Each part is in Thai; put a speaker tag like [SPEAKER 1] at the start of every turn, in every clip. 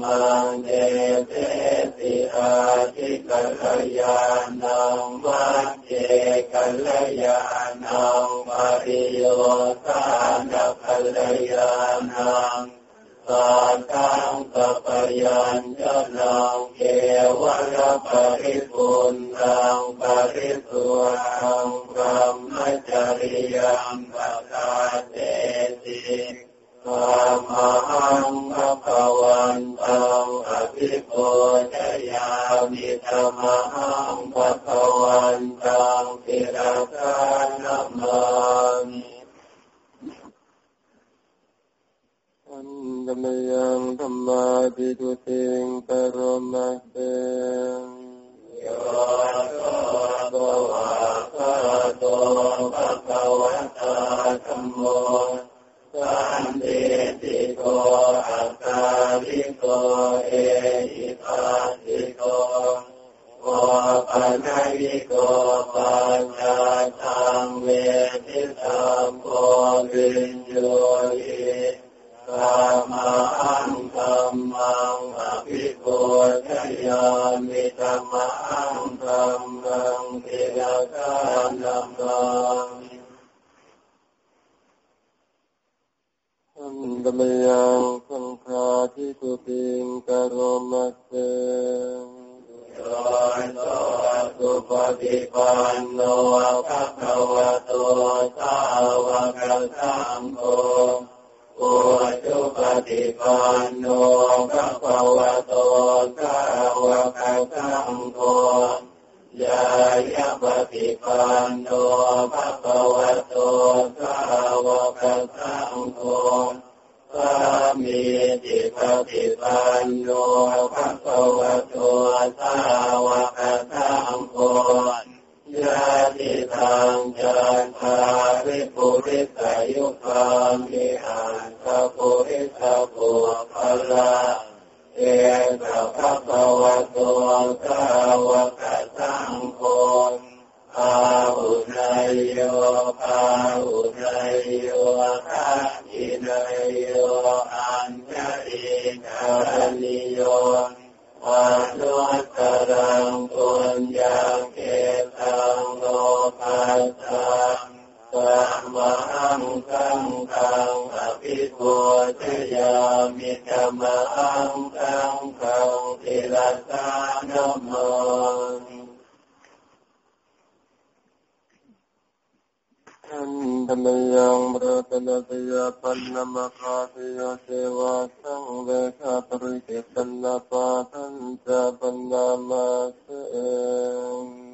[SPEAKER 1] มังเดเตติอาทิกัลยาณังมัจเจกัลยาณังปริโยสานกัลยาณังสัตตังสัพยัญชนะเกวรปริปุณังปริสุทังพรหมจริยัง ธรรมังภะคะวันตังอภิปุจยามิธรรมังภะคะวันตังติระกานัมมามิอันตมยังธรรมาทิตุติงกโรมาเสโยโตภะวะคาโตภะคะวะตาธัมโม สันติติโกอัตตาลิโกเอหิปัสสิโกโอปัญญิโกปัญญาตังเวทิสัมโพวิญโยหิธรรมังธรรมังอภิปุจยามิธรรมังธรรมังเทระกานัมมัง อันตมยังสังฆาทิสุติงกโรมัสเสโยโตสุปฏิปันโนภะคะวะโตสาวกสังโฆโอจุปฏิปันโนภะคะวะโตสาวกสังโฆ ยายะปฏิปันโนภะคะวะโตสาวกสังโฆสามีจิปฏิปันโนภะคะวะโตสาวกสังโฆยะติทางจันทาริปุริสายุคามิอันตปุริสปุพลา เอตภะคะวะโตสาวกสังโฆอาหุนายโยอาหุนายโยทักขินายโยอัญชลีกาลิโยวัโนตรังปุญญาเกตังโลภัสสัง สัมมาหังคังคังอภิปุจยามิธรรมังคังคังติลสานโมทันตมยังบรตนติยาปันนมคาติยาเทวสังเวชปริเกตันนปาตันจปันนามาเสง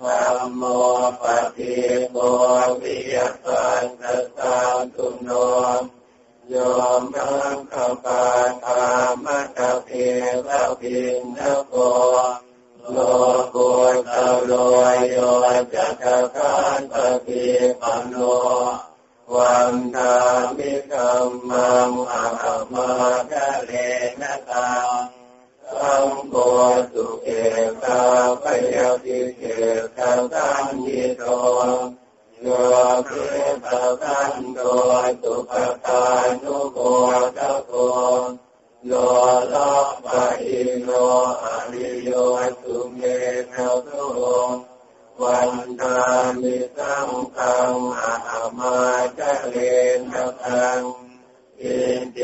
[SPEAKER 1] ธรรมโมปฏิโมวิยสันตตามตุนโนยอมรังคำปาธรรมะกเพระพินทโกโลกุตโลโยจักกันตปิปโนวันทามิกรรมังอาหมะทะเลนะตัง สังโฆสุเกตาปยาติเกตาตันยิโตโยเกตาตันโตสุปตานุโกตะโกโยละปะอิโนอริโยสุเมตุโตวันตามิสังฆังอาหมาจเรนตังอิเจ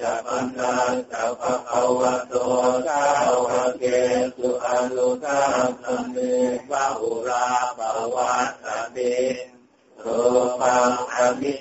[SPEAKER 1] จะปัญญาจะปะภาวะโวสาวเกสุอนุตาสัมมิบาหุราปวัตติรูปังอมิ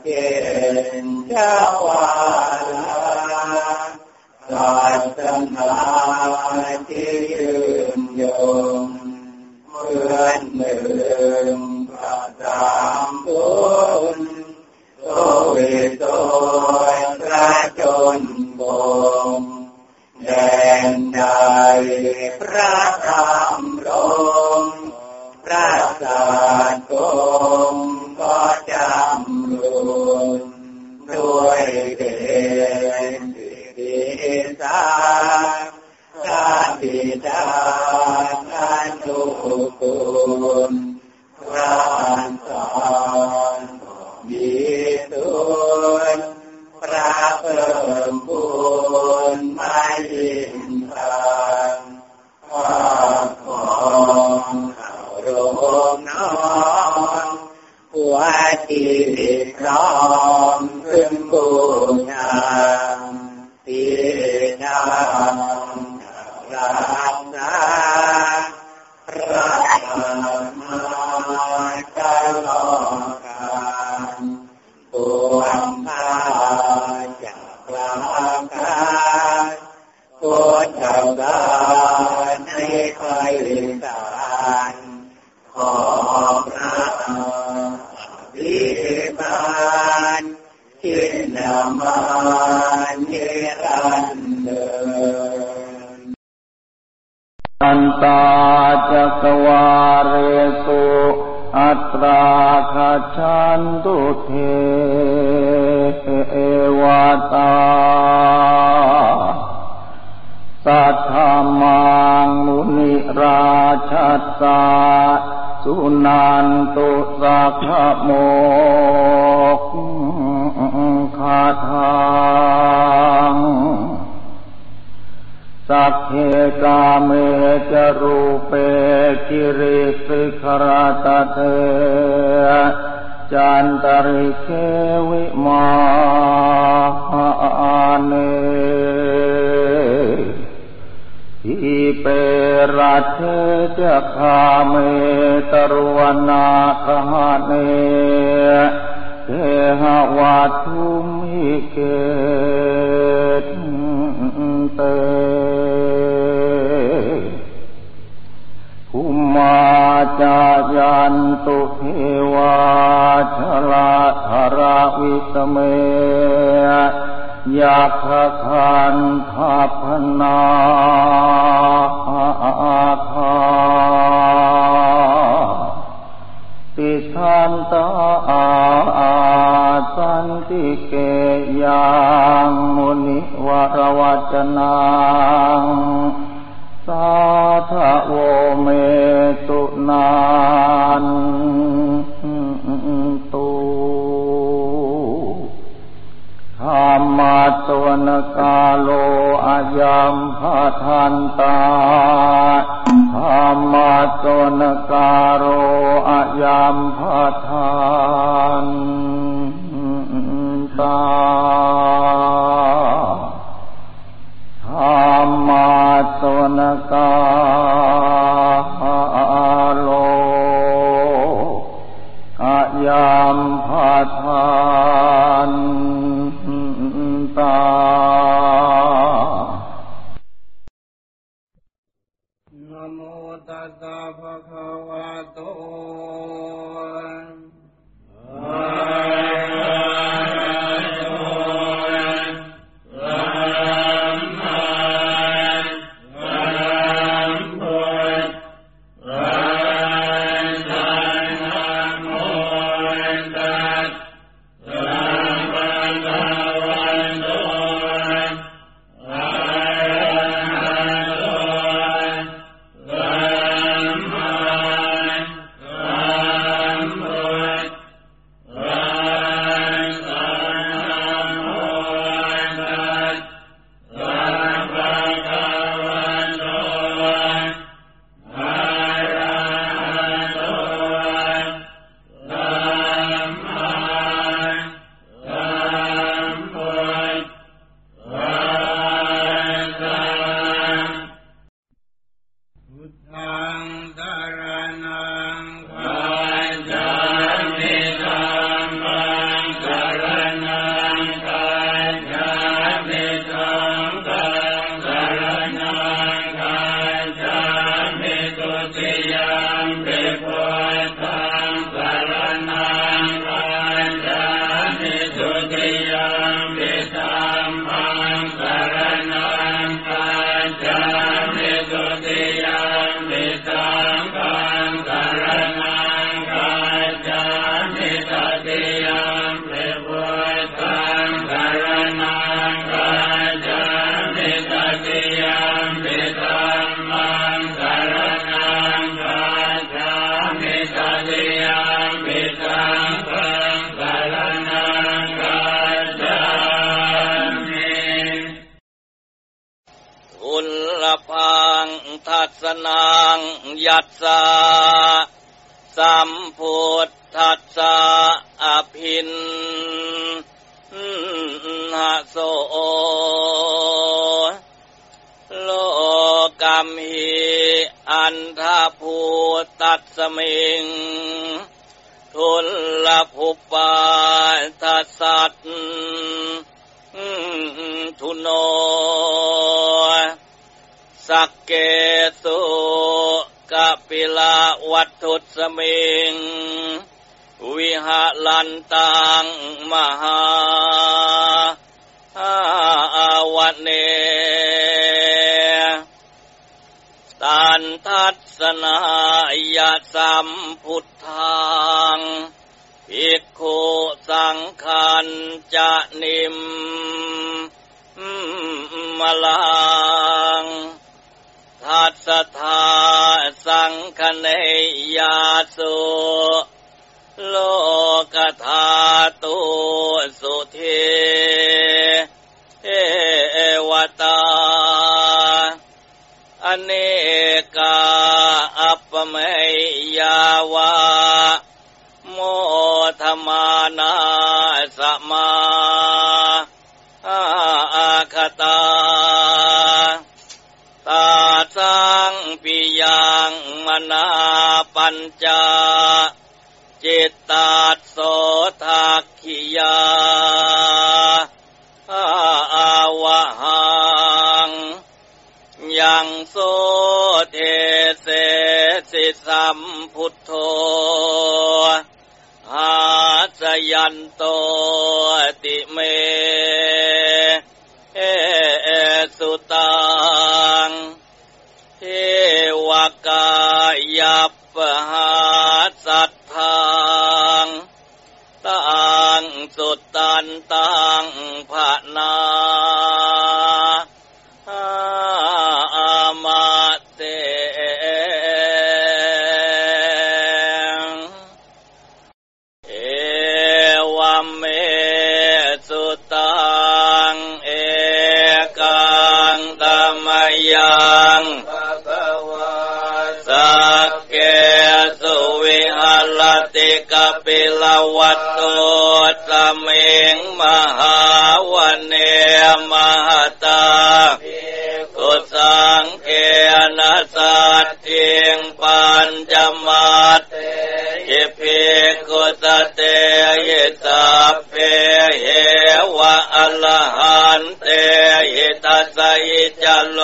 [SPEAKER 1] เทียนเจ้าวาลาศาสนาที่ยืนยงเมื่อนหนึ่งพระสามบุญโตวิโตพระจนบงแดนใดพระธรร ดานันทุกุล
[SPEAKER 2] เทจันตริเควิมาเนอิเปรัตเทจคาเมตรวนาคหเนเทหวัตุมิเกตเต จายันตุเทวาชลาธราวิสเมยาคคันทาพนาคาติทันตาอาสันติเกยังมุนิวรวัจนัง สาธโวเมตุนานตุธรรมาสวนกาโลอายัมพาทันตาธรรมาสวนกาโรอายัมพาทันตา ตั
[SPEAKER 3] น
[SPEAKER 4] ทัศนายาสัมพุทธังภิกขุสังขันจะนิมมลังทัสธาสังคเนยาสุโลกธาตุสุเทเอวตาอเน ปเมยาวาโมธมานาสมาอาคตาตาสังปิยังมนาปัญจาจิตตาโสทักขิยาอาวหังยังโสเท สัมพุทโธอาสยันโตติเม เอสุตังเทวกายับหาสัทธังตังสุตันตังภะนา วัตโตสเมงมหาวันเนมหตาตุสังเกนัสตเตียงปัญจมาตเยเพกุตเตเยตาเปเหวะอัลหันเตเยตาสยิจโล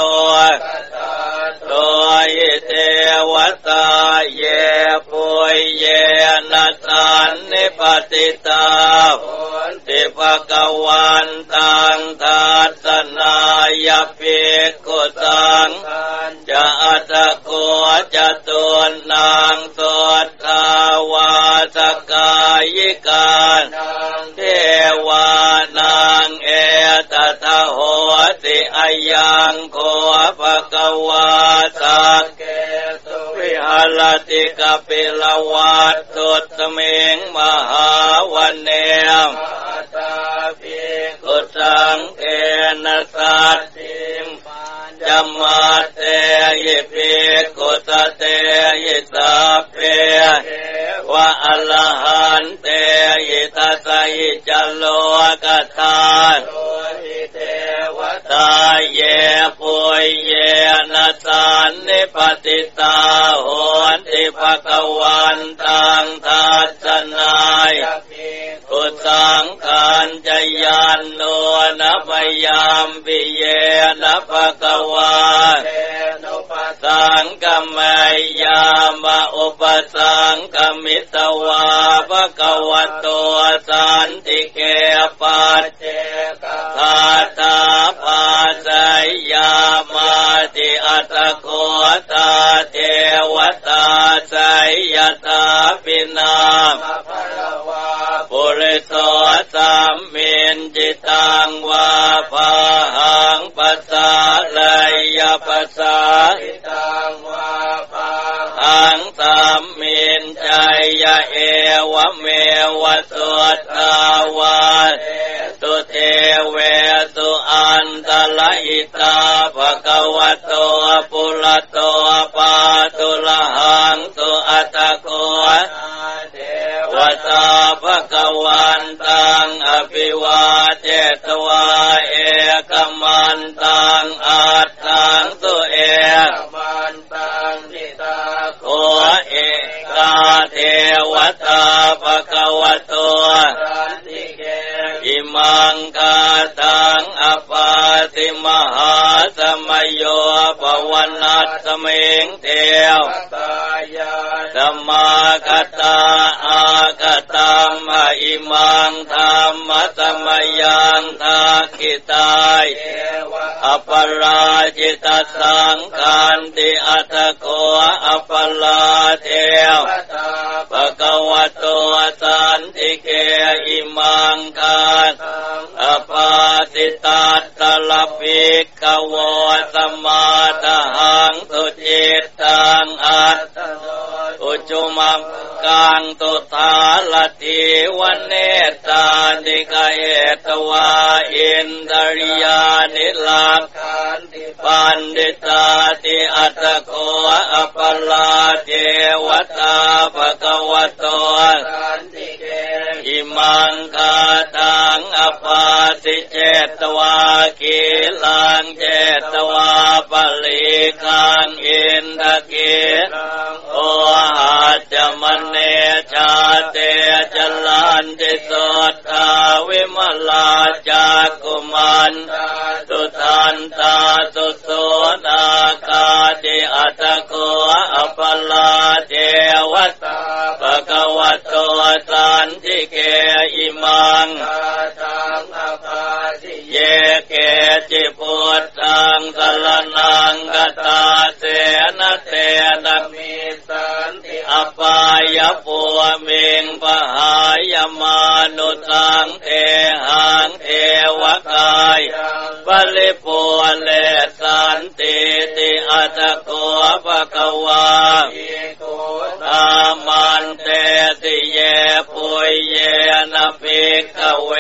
[SPEAKER 4] กเว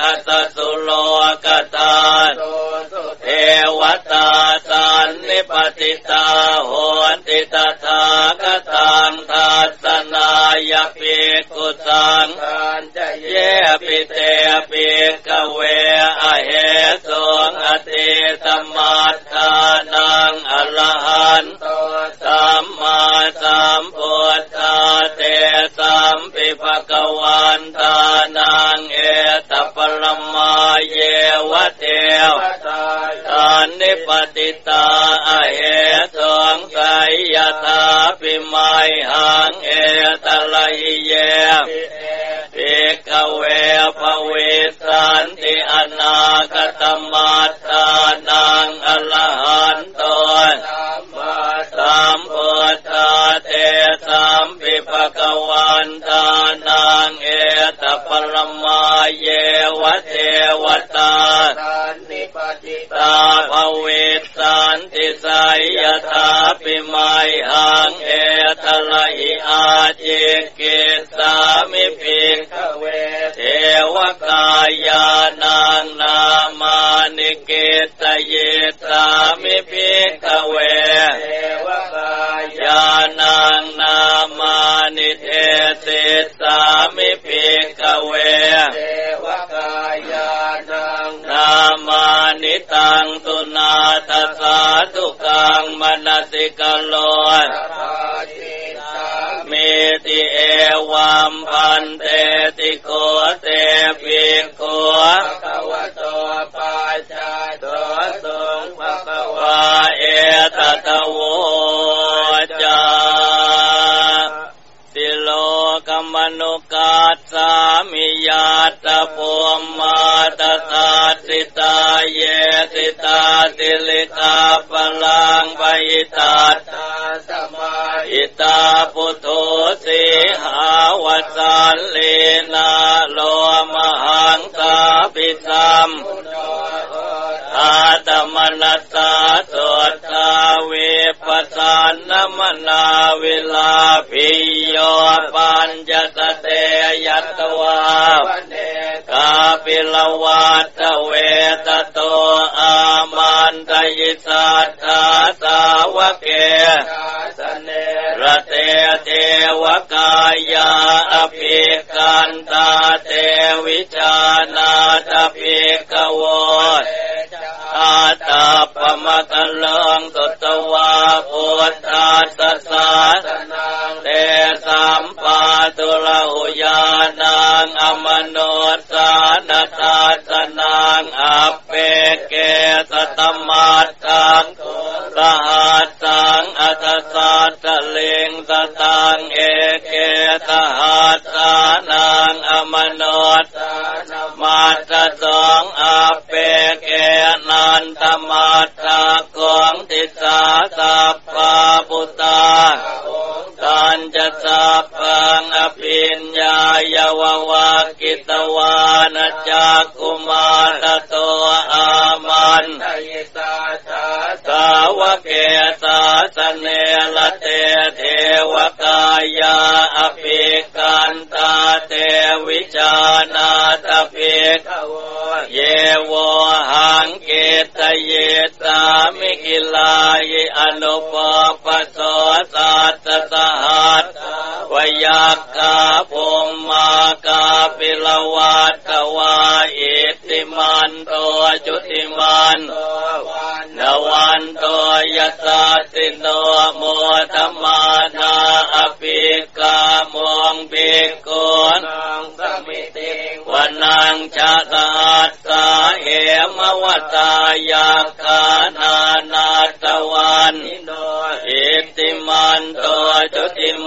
[SPEAKER 4] ท สันเล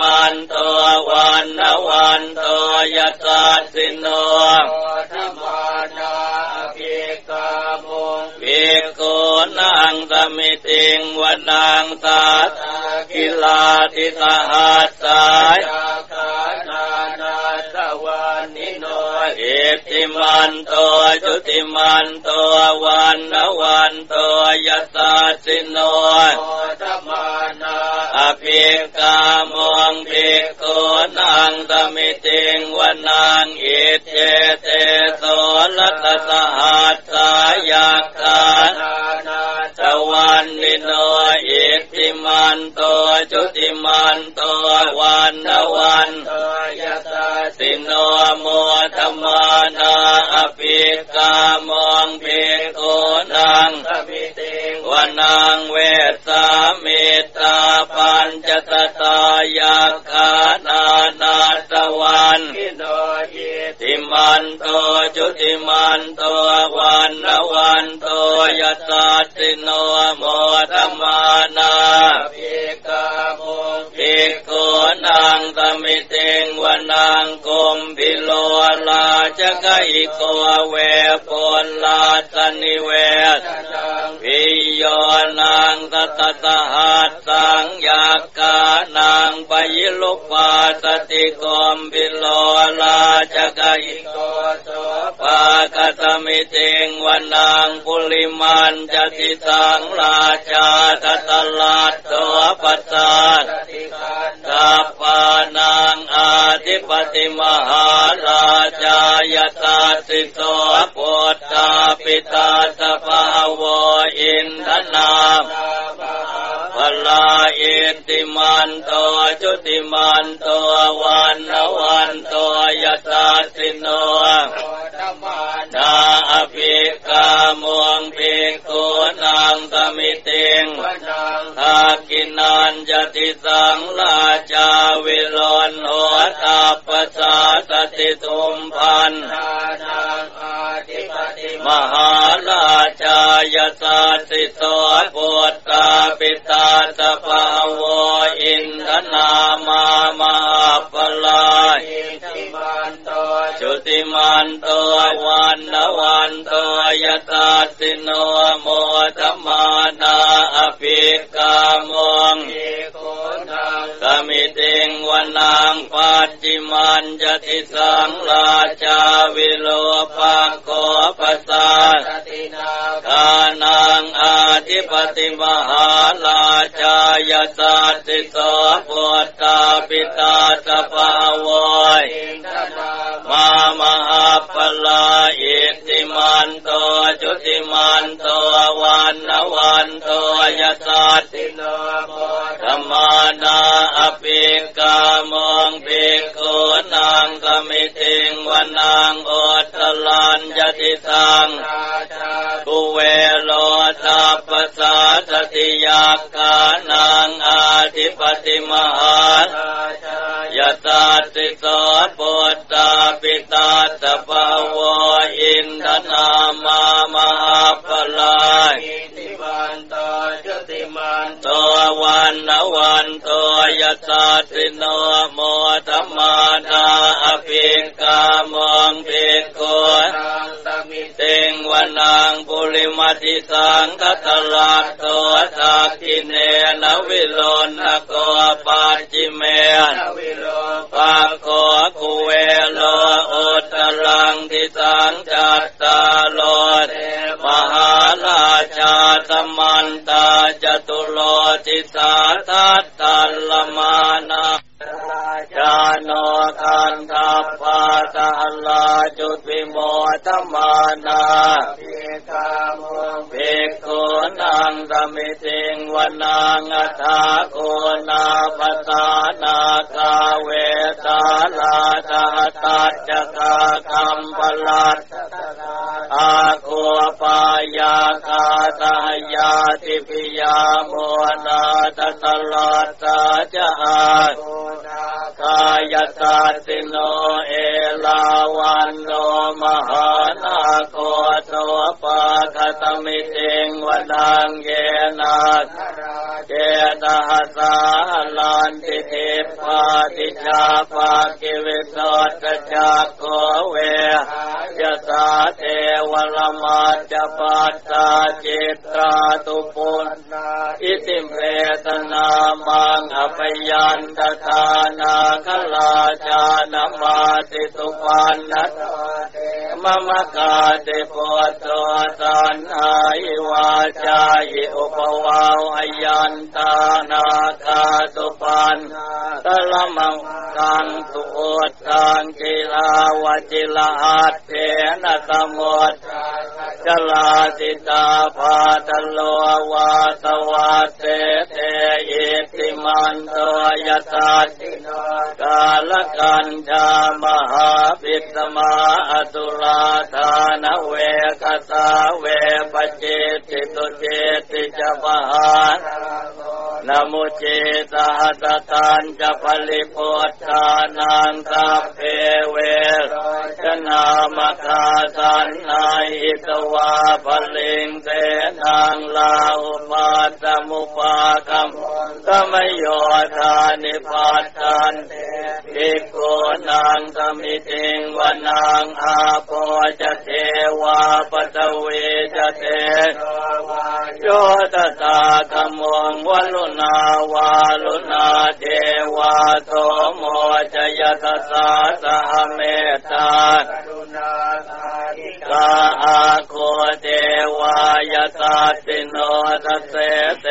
[SPEAKER 4] มันโต นานจติสังลาจาวิลนโหตาปัสสตติทุมภา กมิติงวนังัฏาโกนาปตานาคาเวตาลาตาตาจักาคัมปลัตอาโคปายาคาตายาติปิยาโมนาตตลาตาจา วายตาติโนทเสเส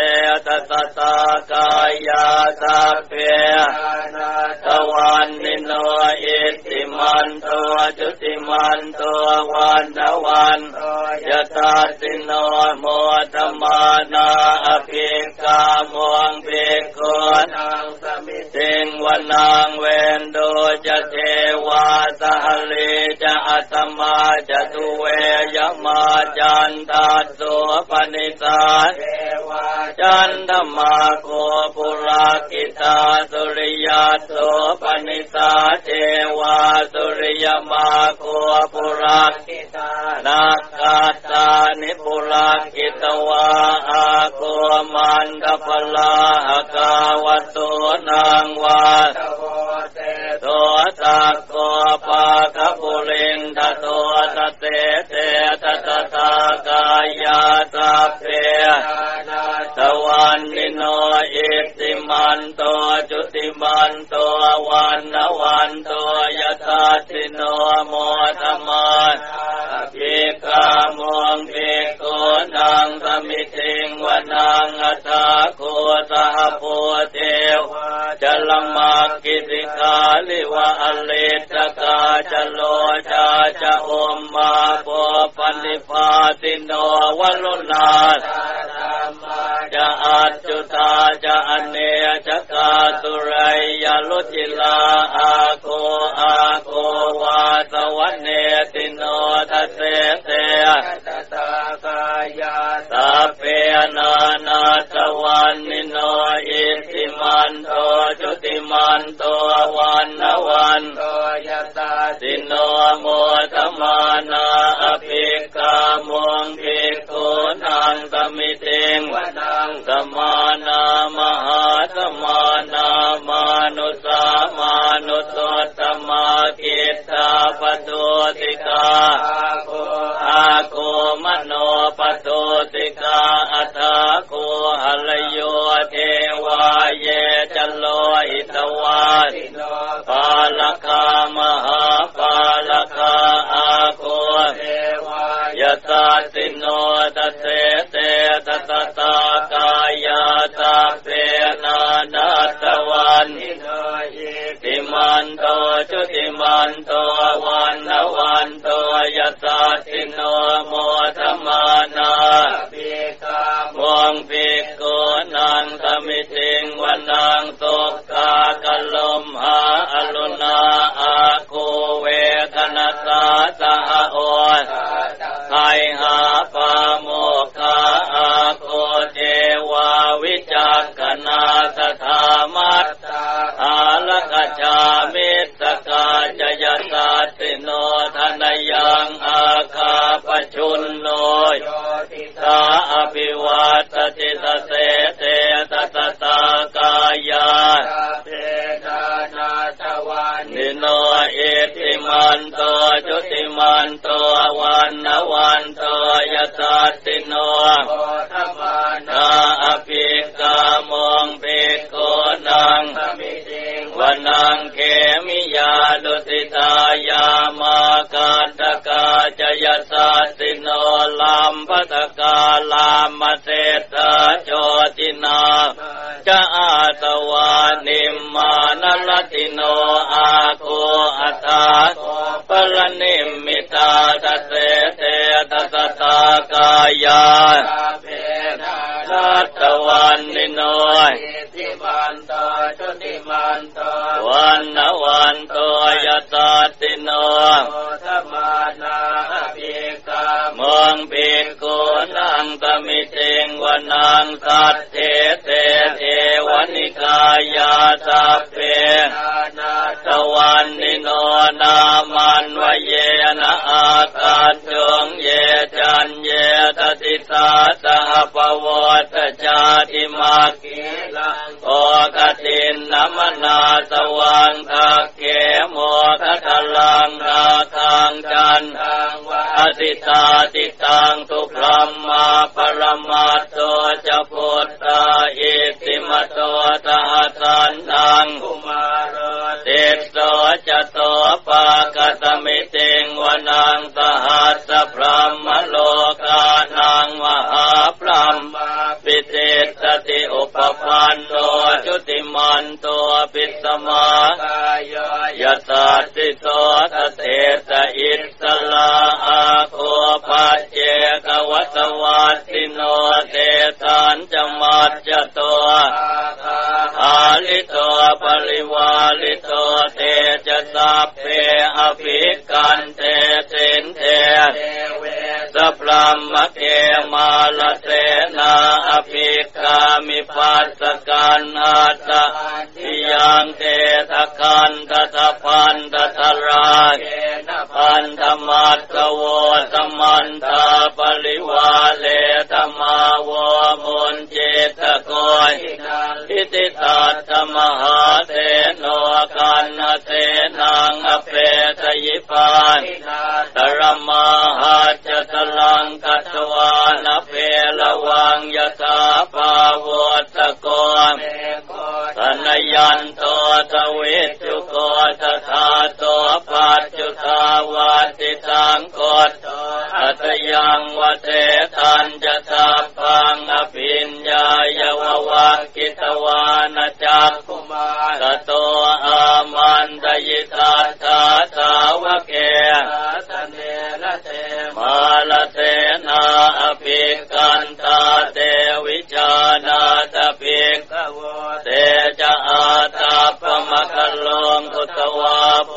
[SPEAKER 4] ะคะลงกุตวาโพ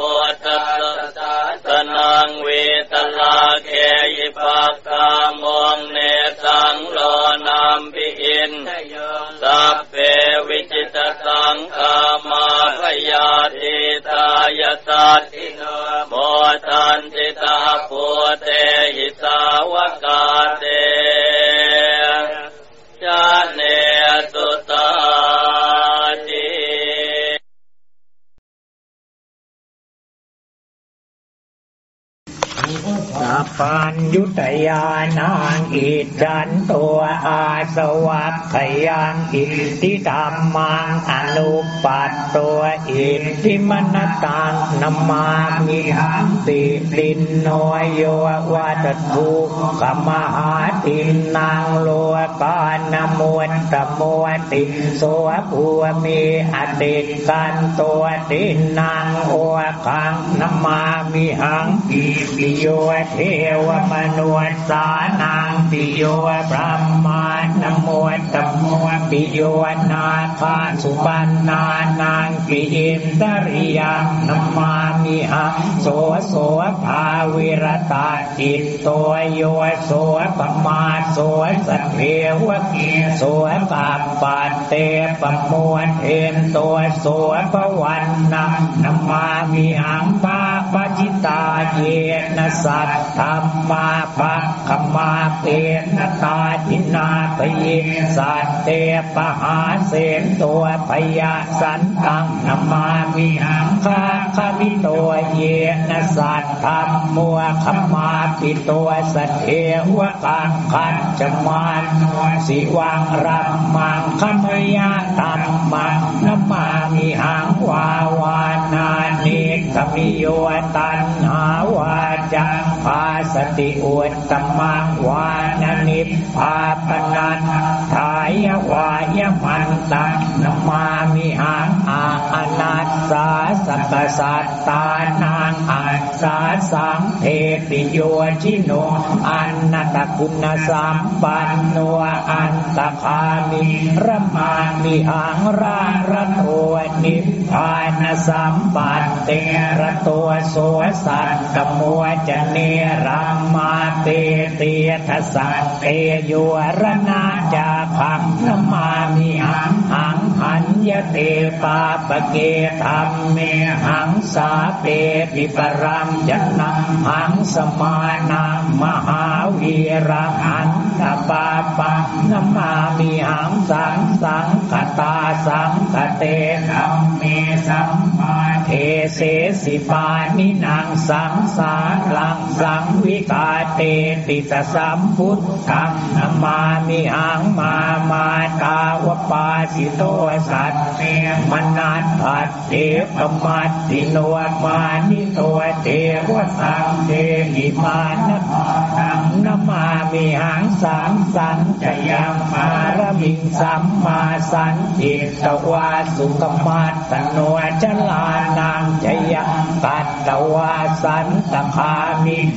[SPEAKER 4] อิจันตัวอาสวัพ
[SPEAKER 5] ยังอิทิธรรมังอนุปัตตัวอิทิมนตังนมามิหังติลินโนโยวัตถุขมหา ตินางโลกานมวนตมวติโสภูมีอติกันตัวตินางโอคังนมามิหังปิปิโยเทวมนุษสานางปิโยพระมา โมตโมปิโยนาคาสุปันนานังปิเอมตริยังนมามิหังโสโสภาวิรตาจิตตัวโยโสปมาโสสัพเพวะเกโสกัปปัตเตปมวลเอมตัวโสปวันนังนมามิหังปา ปจิตาเยนะสัตธรรมาปัคขมาเปนตาทินาปเยสัตเตปหาเสนตัวพยาสันตังนมามิหังคาคามิตัวเยนะสัตธรรมัวขมาปิตัวสัตเทวกังขันจมานสิวังรัมมังขมยาตัมมังนมามิหังวาวานาน กมิโยตันหาวาจังพาสติอุตตมังวานนิพาปนันทายวายมันตังนมามิหัง สัพสัตตานังอาสาสังเทปิโยชิโนอันนตคุณสัมปันโนอันตคามิระมามิหังราระตัวนิพานสัมปัตเตระตัวโสสัตตมัวจะเนรัมมาเตเตทสสะเตโยรนาจาคังนมามิหัง ยเตปาปเกธรรมเมหังสาเปปิปรัมจันนังหังสมานังมหาวีระหันตปาปังนมามิหังสังสังกตาสังกเตธรรมเมสัมมาเทเสสิปานินางสังสารังสังวิกาเตติสสัมพุทธังนมามิหังมามาตาวปาสิโตสัตเตมนัสผัดเทปมัตติโนมานิโตเทวสังเทหิมานะตังนมามิหังสังสันจะยังมารมิงสัมมาสันติตวาสุกมัตตโนจลานังจะยังตัตตวาสันตคามิน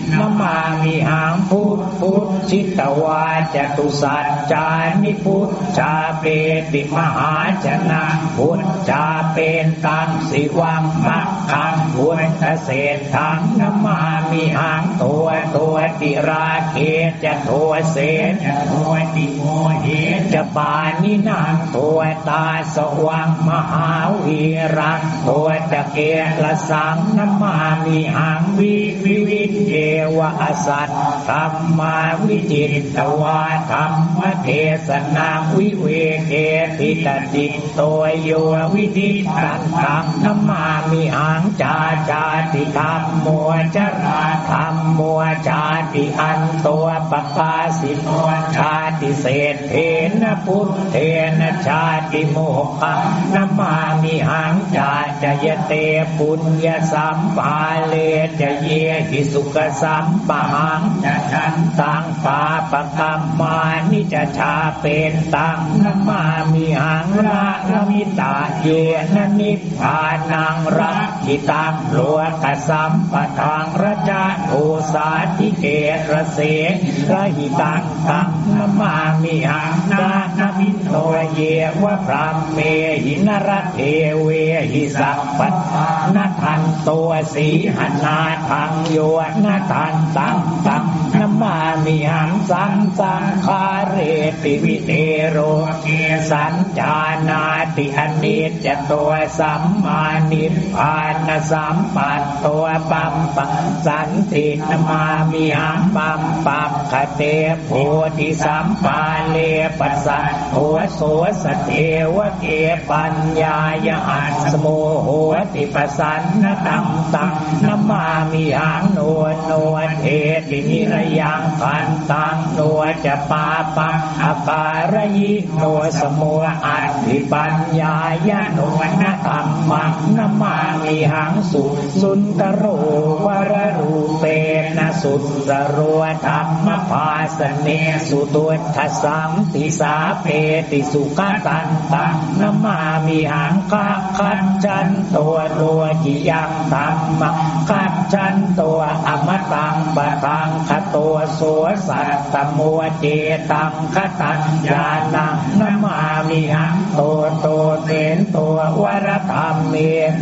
[SPEAKER 5] มามิหังพุทธพุทชิตวาจตุสัจจานิพุทธชาเปติมหาชนะพุทธาเป็นตังสิวังมักขังพุทธเศษทังนมามิหังตัวตัวติราเกจะตัวเศษจะตัวติโมเหจะปานินางตัวตาสว่างมหาวีรังตัวตะเกียละสังนมามิหังวิวิวิเทวะสัตธรรมาวิจิตตวาธรรมเทศนาวิเวเกติตติตัวโยวิธิตันตังนมามิหังจาจาติธรรมมัวจราธรรมมัวจาติอันตัวปปาสิโนชาติเศษเทนพุทเทนชาติโมกังนมามิหังจาจยเตปุญญสัมปาเลจเยหิสุขสัมปะหังจะทันตังปาปกรรมานิจชาเป็นตังนมามิหังระระมิตาเยนนิพพานังรักขิตังโลกสัมปทางระจาโทสาธิเกตระเสระหิตังตังนมามิหังนานามิโตเยวะพรามเมหินรเทเวหิสัพพนทันตัวสีหนาทังโยนทันตังตังนมามิหังสังสังคาเรติวิเตโรเกสัญจานาติอนิจจตัวสัมมานิพานสัมปัตตัวปัมปัสันตินมามิหังปัมปัมคเตโพธิสัมปาเลปัสสะโหโสสเทวเกปัญญายหัสโมโหติปสันนตังตังนมามิหังโนโนเทตินิรยังพันตังโนจะปาปังอาการยิโนสมุอัติปัญญายะโนนธรรมังนมามิหังสุสุนตโรวรรูเปนะสุตโรธรรมภาสเนสุตุทัสังติสาเพติสุขตันตังนมามิหังคะคัจจันตัวตัวจิยังธรรมคัจจันตัวอมตังปะตังคตัวโสสัตตมัวเจตังคตัญญาณังนมามิหังตัวตัวเตนตัววรธรรมเม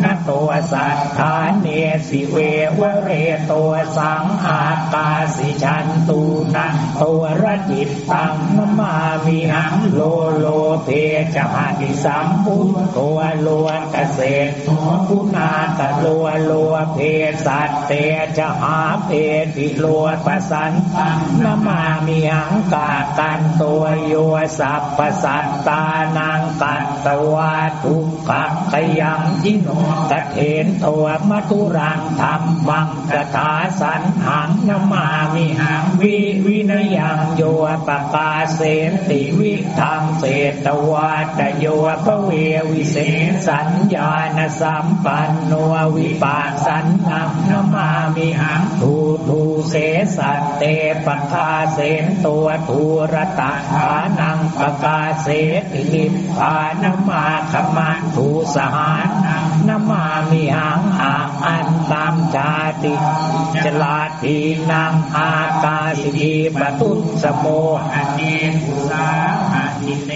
[SPEAKER 5] นตัวสัทธาเนสิเววเรตัวสังอาตาสิชันตูนะตัวรจิตตังนมามิหังโลโลเพจหาติสัมพุทตัวลวเกษตรัวคุณาตะลัวลัวเพสัตเตจะหาเพติลัวปสันตังนมามิหังกากันตัวโยสัพปสัตตานังกัตตวาทุกขขยังยิโนกเถนตัวมัทุรังธรรมังกถาสันหังนมามิหังวิวินยังโยปกาเสนติวิธรรมเศตวาตโยปเววิเศษสัญญาณสัมปันโนวิปัสสันนังนมามิหังทูทูเสสัตเตปกาเสนตัวทูรตาานังปกาเสตินิพพานมาขมาทูสหานังนมามิหังอาอันตามชาติจลาทีนางอากาสีปตุสโมอเนกุสา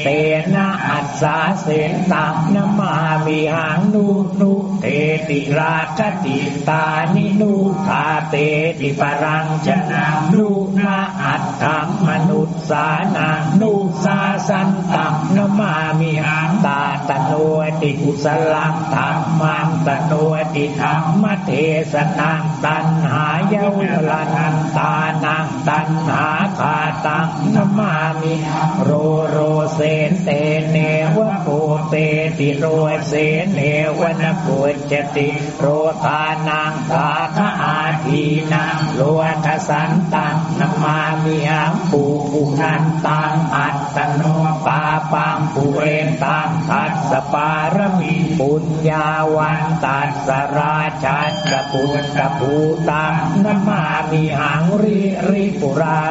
[SPEAKER 5] เตนะอัสสาเสนตังนมามิหังนุนุเตติราคติตานินุทาเตติปรังชนะนุนาอัตถังมนุษสานังนุสาสันตังนมามิหังตาตโนติกุสลังธรรมังตโนติธรรมเทศนังตันหายาวลานันตานังตันหาคาตังนมามิโรโรเสนเตเนวะโกเตติโรเสนเนวนะนกจติโรธานังตาคา ทีนังโลทสันตังนมามิหังปูปุนันตังอัตตโนปาปังปุเรนตังทัสสปารมีปุญญาวันตัสสราชันกปุตตะภูตังนมามิหังริริปุรา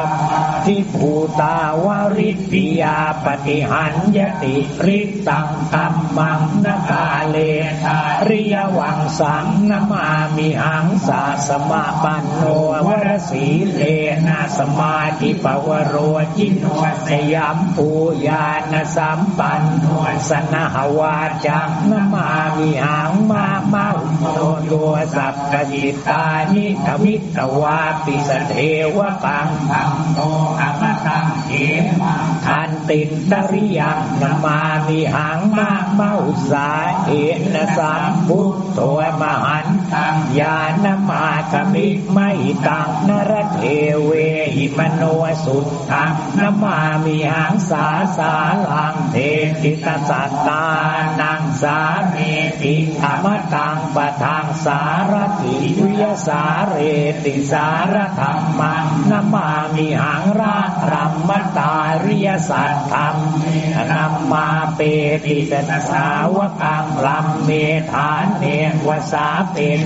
[SPEAKER 5] ทิภูตาวาริติยาปฏิหันยติริตังกัมมังนกาเลทาริยวังสังนมามิหังสาสมาปันโนวรสีเลนะสมาธิปวโรจินวสยามปูญาณสัมปันโนสนหวาจังนมามิหังมาเมาโตโยสัพพจิตานิทวิตวาปิสเทวปังธรรมโนอม ตังเขมังทันตินดริยังนมามิหังมาเมาสาเอนสัมพุทโธมหันตังญาณมาคมิไม่ตังนรเทเวหิมโนสุตตังนมามิหังสาสาลังเทติตาสัตตานังสาเมติธรรมตังปะทังสารติวิยสาเรติสารธรรมังนมามิหังรารัมมตาริยสัตธรรมนัมาเปติตนสาวกังลัมเมฐานเนวสาเป็น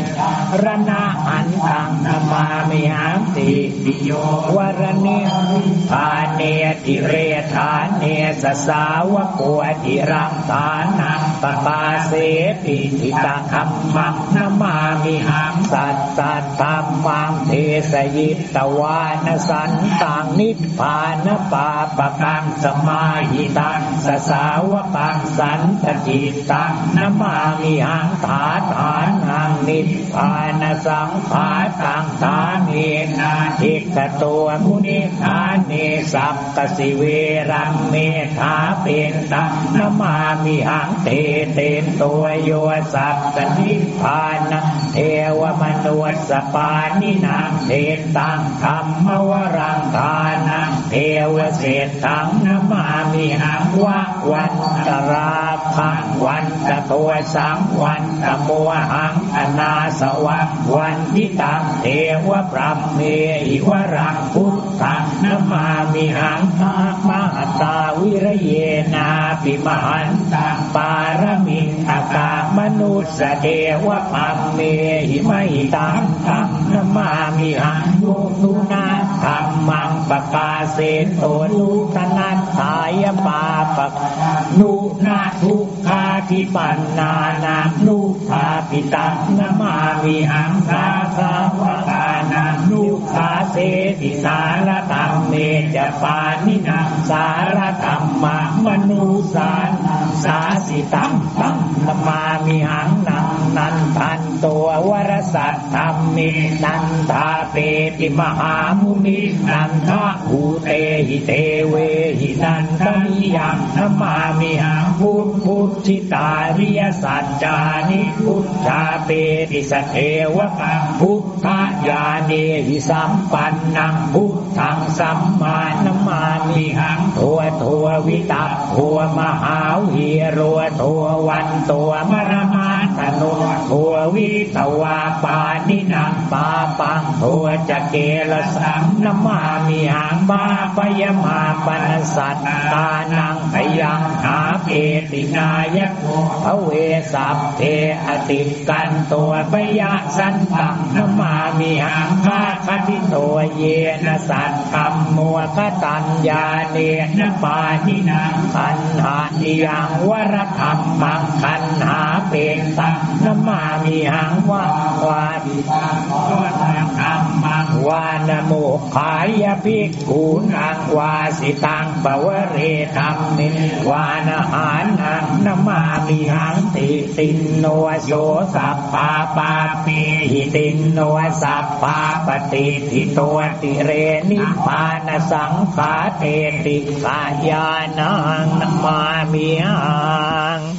[SPEAKER 5] รณะอันตังนมามิหังติปิโยวรณิทานเนติเรฐานเนสสาวกัวติรังทานังปปาเสปิทิตาธรรมังนามามิหังสัตสัตธรรมังเทสยิตวานสันตังนิพพานปาปกังสมาหิตังสสาวกังสันตจิตตังนมามิหังฐานฐานหังนิพพานสังขาตังฐานเนนาทิกตัวมุนิทานเนสัพกสิเวรังเมธาเป็นตังนมามิหังเตเตนตัวโยสัพกนิพพานเทวมนุษสปานินางเทตังธรรมวรังทานัง เทวเศษตังนมามิหังวะวันตราพังวันตะตัวสังวันตะโมหังอนาสวังวันทิตังเทวพรหมเมหิวรังพุทธังนมามิหังมามหตาวิระเยนาปิมหันตังปารมิงอากามนุสเทวพัมเมหิมหิตังตังนมามิหังโยนุนาธรรมังปกาเสนโตนุตนัตถายปาปกนุนาทุกขาทิปันนานานุภาปิตังนามามิหังคาสาวกานานุขาเสติสารธรรมเมจปานินาสารธรรมมนุสานสาสิตังตังนามามิหัง ตัววรสัตธรรมเมนันทาเปติมหามุนินันทาหูเตหิเตเวหินันทมิยังนมามิหังพุทพุทธิตาริยสัจจานิพุทธาเปติสเทวกังพุทธญาเนหิสัมปันนังพุทธังสัมมานามามิหังทัวทัววิตาทัวมหาวิโรทัววันตัวมรมาตนุทัววิตวาปานินังปาปังทัวจะเกลสังนามามิหังบาปยมาปนสัตตานังพยังหาเปตินายะพระเวสัพเทอติกันตัวปยะสันตังนมามิหังคาคติตัวเยนสัตธรรมมัวคตัญญาเนนปานินังขันหานิยังวรธรรมมังขันหาเป็นตังนามามิหังวาวาดิตังวรธรรมมังวานโมขายภิกขุนังวาสิตังปวเรธรรมนิวานหานังนามามิหังติตินโนโสสัพปาปาปีหิตินโนสัพปาปฏิทิตัวติเรนิพานสังขาเตติกายานังนมามิหัง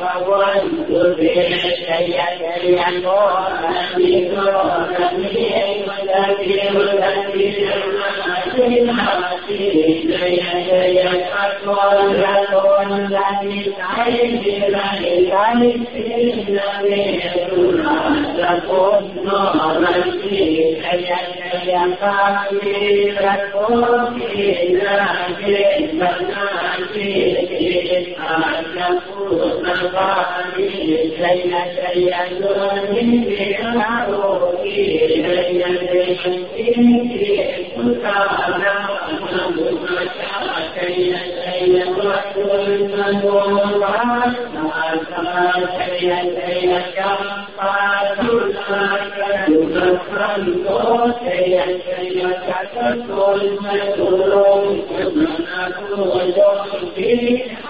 [SPEAKER 5] भगवान् พุท ธเจตนารัตนัตเยมิคาเลจัลปิปิ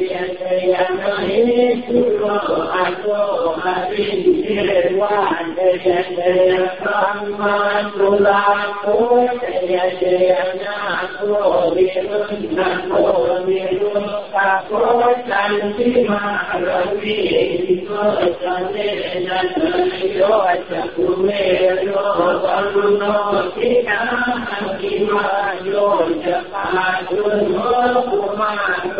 [SPEAKER 5] เด็กชาย
[SPEAKER 1] และหญิงสาวสองคนที่เดินทางไปเด็กชายสัมมาสุลักษณ์เด็กหญิงนักรบเด็กหญิงสาวฉันทิมากราบีศรีสัน
[SPEAKER 6] นิษฐานสุริโยชิตาภูมิโยชิตา
[SPEAKER 2] ภูมิโยชิตาภูมิโย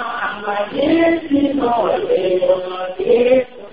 [SPEAKER 2] I'm Amar, Amar, Amar, Amar, Amar,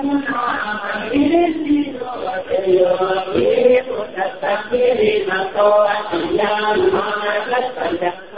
[SPEAKER 2] Thank you.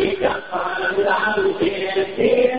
[SPEAKER 2] فيك. قال العم في الدين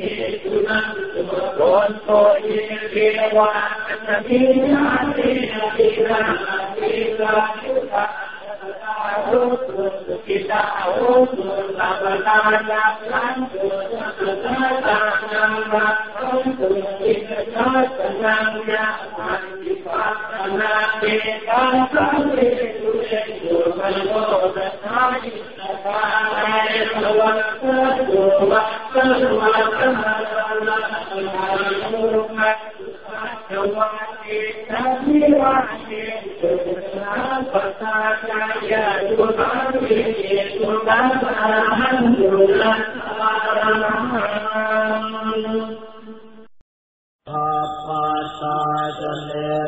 [SPEAKER 2] ติธั มม ආපාසාජනේ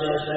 [SPEAKER 2] มป